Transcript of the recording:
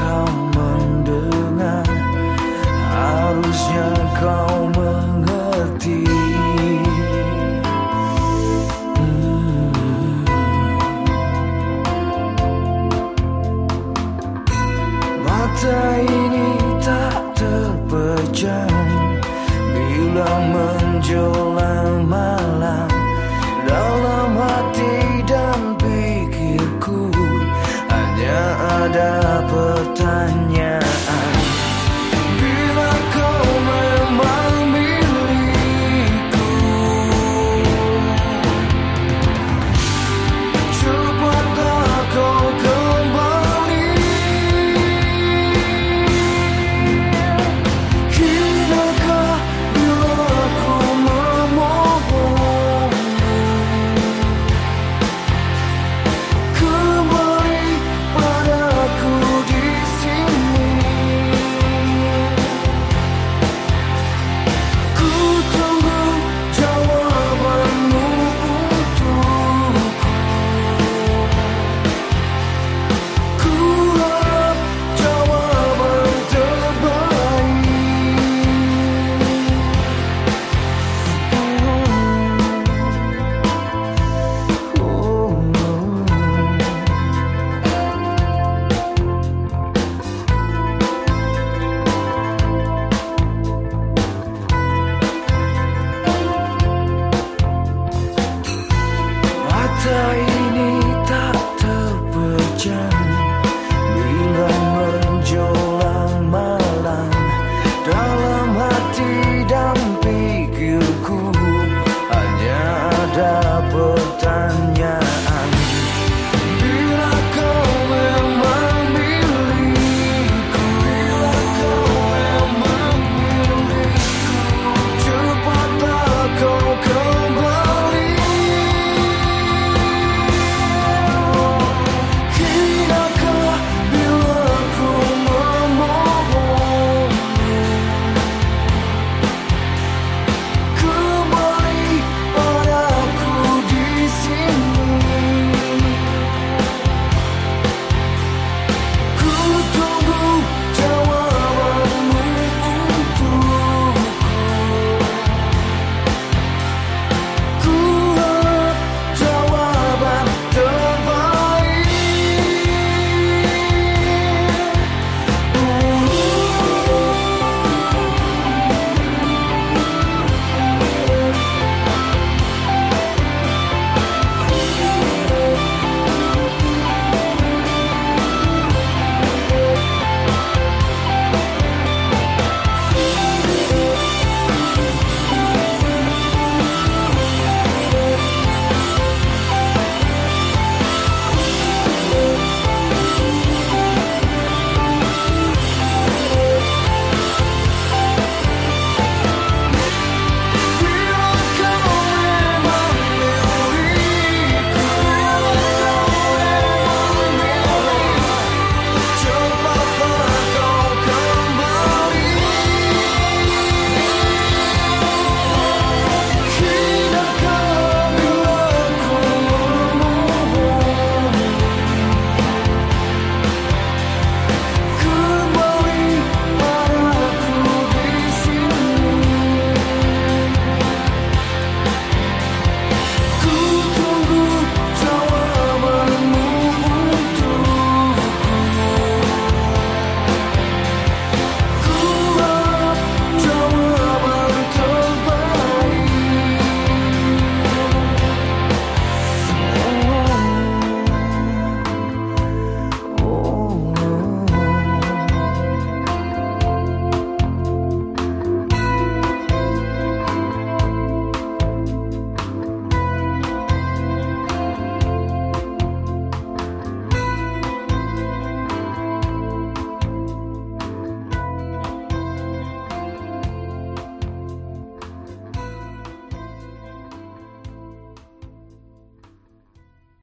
kau mendengar. Harusnya kau mengerti. Hmm. Mata ini tak terpejam Bila menjelang malam. ada